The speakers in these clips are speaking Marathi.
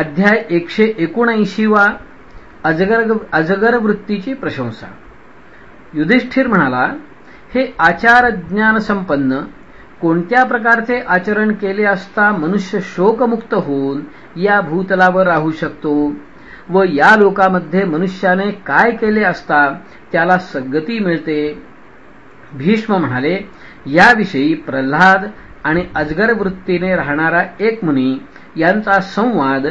अध्याय एकशे एकोणऐंशी वा अजगर अजगर वृत्तीची प्रशंसा. युधिष्ठिर म्हणाला हे आचार ज्ञान संपन्न कोणत्या प्रकारचे आचरण केले असता मनुष्य शोकमुक्त होऊन या भूतलावर राहू शकतो? व या लोकामध्ये मनुष्याने काय केले असता त्याला सद्गती मिळते? भीष्म म्हणाले याविषयी प्रल्हाद आणि अजगर वृत्तीने राहणारा एक मुनी यांचा संवाद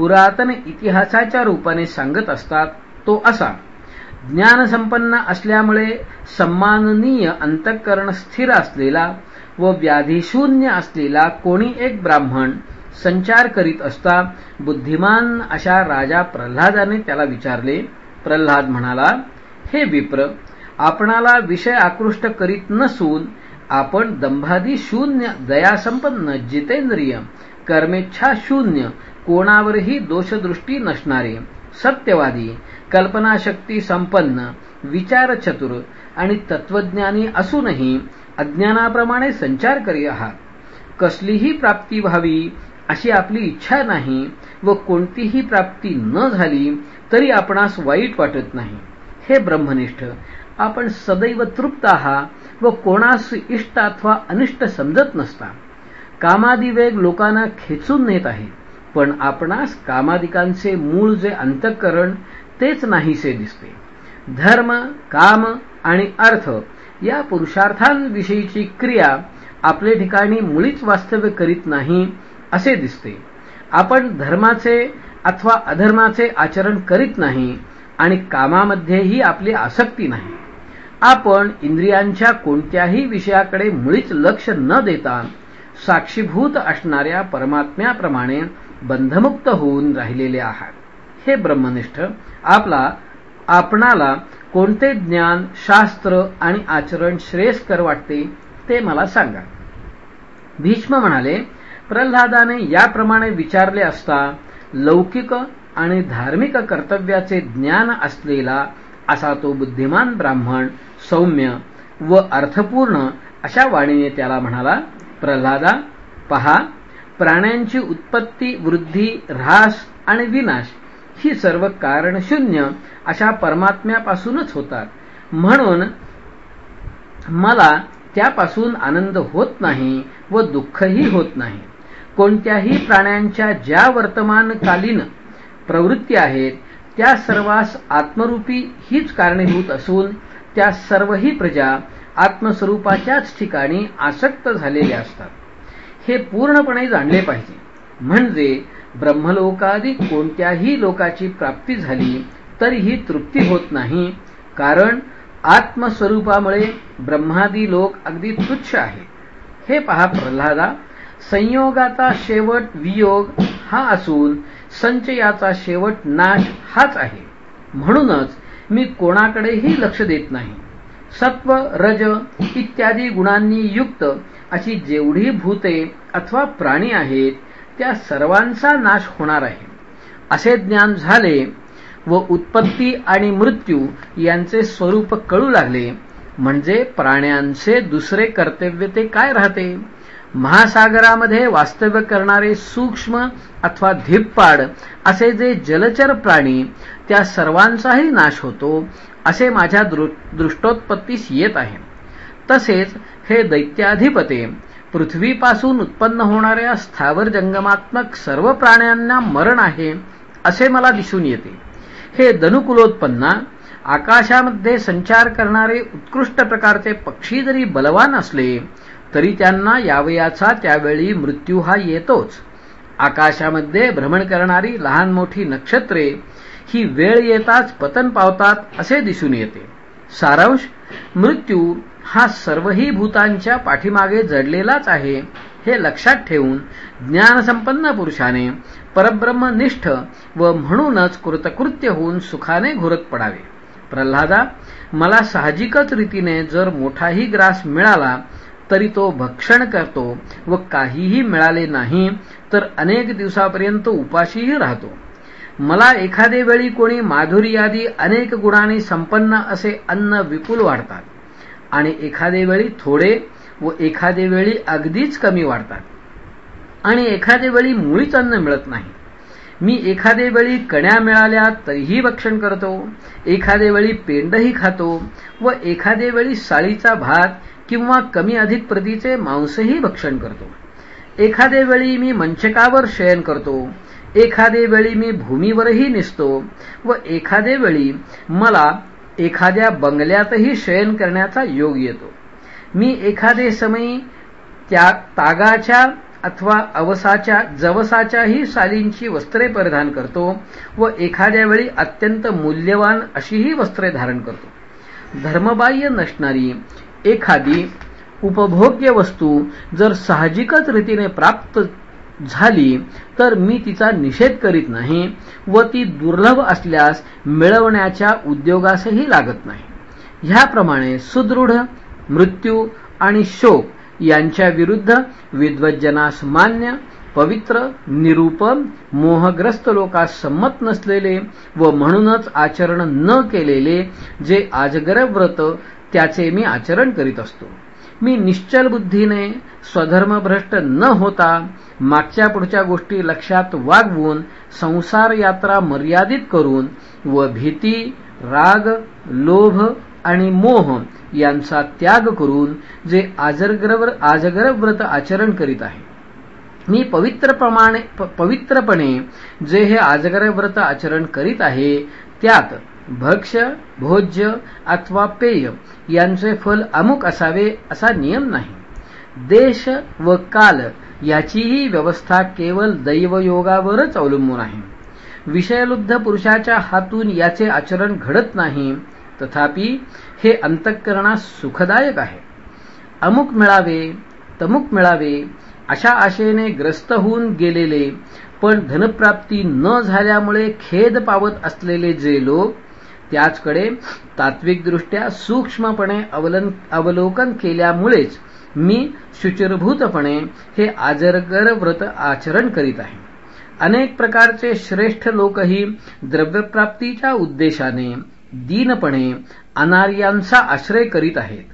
पुरातन इतिहासाच्या रूपाने सांगत असतात तो असा. ज्ञानसंपन्न असल्यामुळे सन्माननीय अंतःकरण स्थिर असलेला व व्याधीशून्य असलेला कोणी एक ब्राह्मण संचार करीत असता बुद्धिमान अशा राजा प्रल्हादाने त्याला विचारले प्रल्हाद म्हणाला हे विप्र आपणाला विषय आकृष्ट करीत नसून आपण दंभादी शून्य दयासंपन्न जितेंद्रिय कर्मेच्छा शून्य कोणावरही दोषदृष्टी नसणारे सत्यवादी कल्पनाशक्ती संपन्न विचारचतुर आणि तत्वज्ञानी असूनही अज्ञानाप्रमाणे संचार करी आहात. कसलीही प्राप्ती व्हावी अशी आपली इच्छा नाही व कोणतीही प्राप्ती न झाली तरी आपणास वाईट वाटत नाही. हे ब्रह्मनिष्ठ आपण सदैव तृप्त आहात व कोणास इष्ट अथवा अनिष्ट समजत नसता. कामादिवेग लोकांना खेचून नेत आहे पण आपणास कामादिकांचे मूळ जे अंतःकरण तेच नाहीसे दिसते. धर्म काम आणि अर्थ या पुरुषार्थांविषयीची क्रिया आपले ठिकाणी मुळीच वास्तव्य करीत नाही असे दिसते. आपण धर्माचे अथवा अधर्माचे आचरण करीत नाही आणि कामामध्येही आपली आसक्ती नाही. आपण इंद्रियांच्या कोणत्याही विषयाकडे मुळीच लक्ष न देता साक्षीभूत असणाऱ्या परमात्म्याप्रमाणे बंधमुक्त होऊन राहिलेले आहात. हे ब्रह्मनिष्ठ आपला आपणाला कोणते ज्ञान शास्त्र आणि आचरण श्रेयस्कर वाटते ते मला सांगा. भीष्म म्हणाले प्रल्हादाने याप्रमाणे विचारले असता लौकिक आणि धार्मिक कर्तव्याचे ज्ञान असलेला असा तो बुद्धिमान ब्राह्मण सौम्य व अर्थपूर्ण अशा वाणीने त्याला म्हणाला प्रल्हादा पहा प्राण्यांची उत्पत्ती वृद्धी ऱ्हास आणि विनाश ही सर्व कारणशून्य अशा परमात्म्यापासूनच होतात. म्हणून मला त्यापासून आनंद होत नाही व दुःखही होत नाही. कोणत्याही प्राण्यांच्या ज्या वर्तमानकालीन प्रवृत्ती आहेत त्या सर्वास आत्मरूपी हीच कारणीभूत असून त्या सर्वही प्रजा आत्मस्वरूपाच्याच ठिकाणी आसक्त झालेल्या असतात. हे पूर्णपणे जाणले पाहिजे. म्हणजे ब्रह्मलोकादी कोणत्याही लोकाची प्राप्ती झाली तरीही तृप्ती होत नाही कारण आत्मस्वरूपामुळे ब्रह्मादी लोक अगदी तुच्छ आहे. हे पहा प्रल्हादा संयोगाचा शेवट वियोग हा असून संचयाचा शेवट नाश हाच आहे. म्हणूनच मी कोणाकडेही लक्ष देत नाही. सत्व रज इत्यादी गुणांनी युक्त अशी जेवढी भूते अथवा प्राणी आहेत त्या सर्वांचा नाश होणार आहे. असे ज्ञान झाले व उत्पत्ती आणि मृत्यू यांचे स्वरूप कळू लागले. म्हणजे प्राण्यांचे दुसरे कर्तव्य ते काय राहते? महासागरामध्ये वास्तव्य करणारे सूक्ष्म अथवा धिप्पाड असे जे जलचर प्राणी त्या सर्वांचाही नाश होतो असे माझ्या दृष्टोत्पत्तीस येत आहे. तसेच हे दैत्याधिपते. पृथ्वीपासून उत्पन्न होणाऱ्या स्थावर जंगमात्मक सर्व प्राण्यांना मरण आहे असे मला दिसून येते. हे दनुकुलोत्पन्ना आकाशामध्ये संचार करणारे उत्कृष्ट प्रकारचे पक्षी जरी बलवान असले तरी त्यांना यावयाचा त्यावेळी मृत्यू हा येतोच. आकाशामध्ये भ्रमण करणारी लहान मोठी नक्षत्रे ही वेळ येताच पतन पावतात असे दिसून येते. सारांश मृत्यू हा सर्वही भूतांच्या पाठीमागे जडलेलाच आहे हे लक्षात ठेवून ज्ञानसंपन्न पुरुषाने परब्रह्मनिष्ठ व म्हणूनच कृतकृत्य होऊन सुखाने घुरत पडावे. प्रल्हादा मला साहजिकच रीतीने जर मोठाही ग्रास मिळाला तरी तो भक्षण करतो व काहीही मिळाले नाही तर अनेक दिवसापर्यंत उपाशीही राहतो. मला एखादे वेळी कोणी माधुर्यादी अनेक गुणांनी संपन्न असे अन्न विपुल वाढतात. आणि एखादे वेळी थोडे व एखादे वेळी अगदीच कमी वाढतात. आणि एखादे वेळी मुळीच अन्न मिळत नाही. मी एखादे वेळी कण्या मिळाल्या तरीही भक्षण करतो एखादे वेळी पेंडही खातो व एखादे वेळी साळीचा भात किंवा कमी अधिक प्रतीचे मांसही भक्षण करतो. एखादे वेळी मी मंचकावर शयन करतो एखादे वेळी मी भूमीवरही निसतो व एखादे वेळी मला एखाद्या बंगल्यातही शयन करण्याचा योग येतो. मी एखादे समयी त्या तागाच्या अथवा अवसाच्या जवसाच्याही सालींची वस्त्रे परिधान करतो व एखाद्या वेळी अत्यंत मूल्यवान अशीही वस्त्रे धारण करतो. धर्मबाह्य नसणारी एखादी उपभोग्य वस्तू जर साहजिकच रीतीने प्राप्त झाली तर मी तिचा निषेध करीत नाही व ती दुर्लभ असल्यास मिळवण्याच्या उद्योगासही लागत नाही. ह्याप्रमाणे सुदृढ मृत्यू आणि शोक यांच्या विरुद्ध विद्वज्जनास मान्य पवित्र निरूपम मोहग्रस्त लोकास संमत नसलेले व म्हणूनच आचरण न केलेले जे आजगर व्रत त्याचे मी आचरण करीत असतो. मी निश्चल बुद्धीने स्वधर्मभ्रष्ट न होता मागच्या पुढच्या गोष्टी लक्षात वागवून संसार यात्रा मर्यादित करून व भीती राग लोभ आणि मोह यांचा त्याग करून जे आजगर आजगर व्रत आचरण करीत आहे. मी पवित्रप्रमाणे पवित्रपणे जे हे आजगर व्रत आचरण करीत आहे त्यात भक्ष्य भोज्य अथवा पेय यांचे फल अमुक असावे असा नियम नाही. देश व काल याचीही व्यवस्था केवळ दैवयोगावरच अवलंबून आहे. विषयलुब्ध पुरुषाच्या हातून याचे आचरण घडत नाही तथापि हे अंतःकरणास सुखदायक आहे. अमुक मिळावे तमुक मिळावे अशा आशेने ग्रस्त होऊन गेलेले पण धनप्राप्ती न झाल्यामुळे खेद पावत असलेले जे लोक त्याचकडे तात्विकदृष्ट्या सूक्ष्मपणे अवलोकन केल्यामुळेच मी शुचिरभूतपणे हे आजरगर व्रत आचरण करीत आहे. अनेक प्रकारचे श्रेष्ठ लोकही द्रव्यप्राप्तीच्या उद्देशाने दीनपणे अनार्यांचा आश्रय करीत आहेत.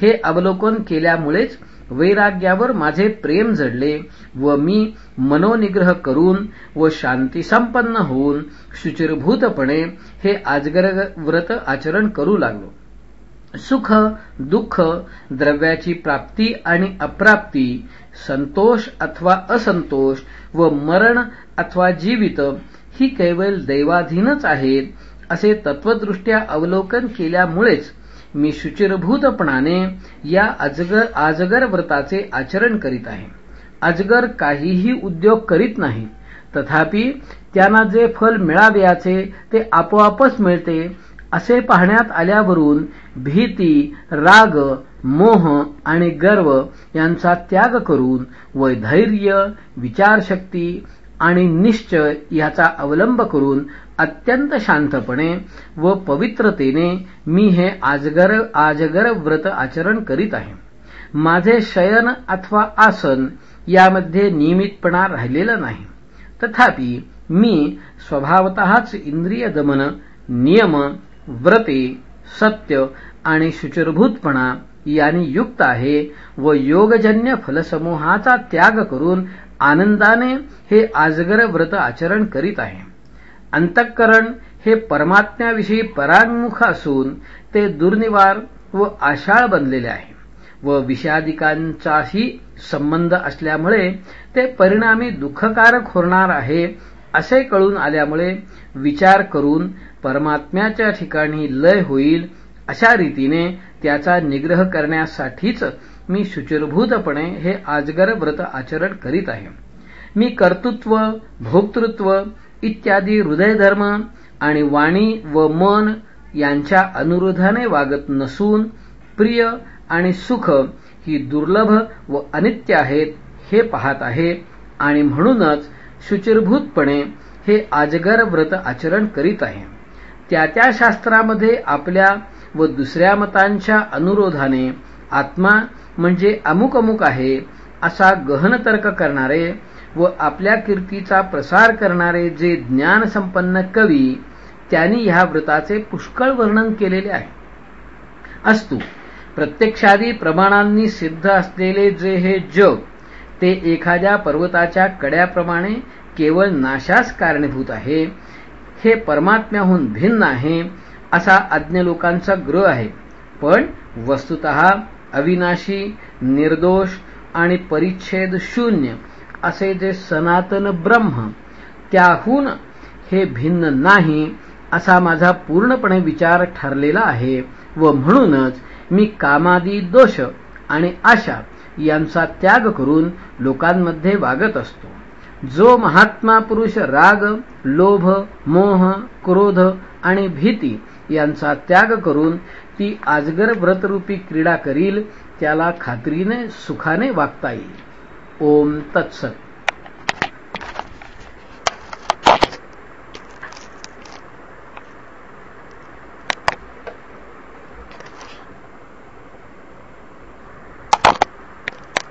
हे अवलोकन केल्यामुळेच वैराग्यावर माझे प्रेम जडले व मी मनोनिग्रह करून व शांतीसंपन्न होऊन शुचिरभूतपणे हे आजगर व्रत आचरण करू लागलो. सुख दुःख द्रव्याची प्राप्ती आणि अप्राप्ती संतोष अथवा असंतोष व मरण अथवा जीवित ही केवळ दैवाधीनच आहेत असे तत्वदृष्ट्या अवलोकन केल्यामुळेच मी शुचिरभूतपणाने या अजगर आजगर व्रताचे आचरण करीत आहे. अजगर काहीही उद्योग करीत नाही. तथापि त्यांना जे फल मिळाव्याचे ते आपोआपच मिळते असे पाहण्यात आल्यावरून भीती राग मोह आणि गर्व यांचा त्याग करून व धैर्य विचारशक्ती आणि निश्चय याचा अवलंब करून अत्यंत शांतपणे व पवित्रतेने मी हे आजगर आजगर व्रत आचरण करीत आहे. माझे शयन अथवा आसन यामध्ये नियमितपणा राहिलेला नाही. तथापि मी स्वभावतःच इंद्रिय दमन नियम व्रते सत्य आणि शुचिरभूतपणा यांनी युक्त आहे व योगजन्य फलसमूहाचा त्याग करून आनंदाने हे आजगर व्रत आचरण करीत आहे. अंतःकरण हे परमात्म्याविषयी परांमुख असून ते दुर्निवार व आशाळ बनलेले आहे व विषादिकांचाही संबंध असल्यामुळे ते परिणामी दुःखकारक होणार आहे असे कळून आल्यामुळे विचार करून परमात्म्याच्या ठिकाणी लय होईल अशा रीतीने त्याचा निग्रह करण्यासाठीच मी शुचिरभूतपणे हे आजगर व्रत आचरण करीत आहे. मी कर्तृत्व भोक्तृत्व इत्यादी हृदयधर्म आणि वाणी व मन यांच्या अनुरोधाने वागत नसून प्रिय आणि सुख ही दुर्लभ व अनित्य आहेत हे पाहत आहे आणि म्हणूनच शुचिरभूतपणे हे आजगर व्रत आचरण करीत आहे. त्या त्या शास्त्रामध्ये आपल्या व दुसऱ्या मतांच्या अनुरोधाने आत्मा म्हणजे अमुक अमुक आहे असा गहन तर्क करणारे व आपल्या कीर्तीचा प्रसार करणारे जे ज्ञानसंपन्न कवी त्यांनी ह्या व्रताचे पुष्कळ वर्णन केलेले आहे. असतो प्रत्यक्षादी प्रमाणांनी सिद्ध असलेले जे हे जग ते एखाद्या पर्वताच्या कड्याप्रमाणे केवळ नाशास कारणीभूत आहे हे परमात्म्याहून भिन्न आहे असा अज्ञ लोकांचा ग्रह आहे. पण वस्तुत अविनाशी निर्दोष आणि परिच्छेद शून्य असे जे सनातन ब्रह्म त्याहून हे भिन्न नाही असा माझा पूर्णपणे विचार ठरलेला आहे व म्हणूनच मी कामादी दोष आणि आशा यांचा त्याग करून लोकांमध्ये वागत असतो. जो महात्मा पुरुष राग लोभ मोह क्रोध आणि भीती यांचा त्याग करून ती आजगर व्रतरूपी क्रीडा करील त्याला खात्रीने सुखाने वागता येईल. ओम तत्सत.